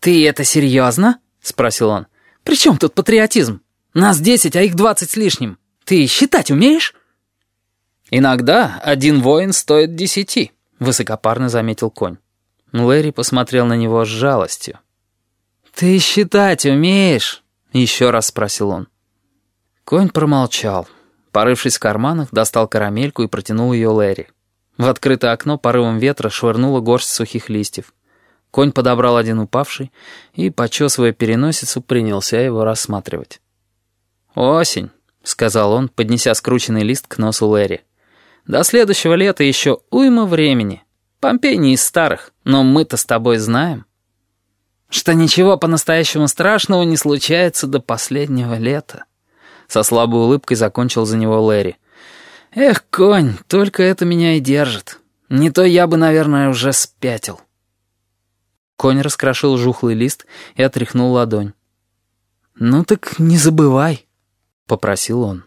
«Ты это серьезно?» — спросил он. «При чем тут патриотизм? Нас десять, а их двадцать с лишним. Ты считать умеешь?» «Иногда один воин стоит десяти», — высокопарно заметил конь. Лэри посмотрел на него с жалостью. «Ты считать умеешь?» — еще раз спросил он. Конь промолчал. Порывшись в карманах, достал карамельку и протянул ее Лэри. В открытое окно порывом ветра швырнула горсть сухих листьев. Конь подобрал один упавший и, почесывая переносицу, принялся его рассматривать. «Осень», — сказал он, поднеся скрученный лист к носу Лэри. «До следующего лета еще уйма времени. Помпей не из старых, но мы-то с тобой знаем, что ничего по-настоящему страшного не случается до последнего лета». Со слабой улыбкой закончил за него Лэри. «Эх, конь, только это меня и держит. Не то я бы, наверное, уже спятил». Конь раскрошил жухлый лист и отряхнул ладонь. «Ну так не забывай», — попросил он.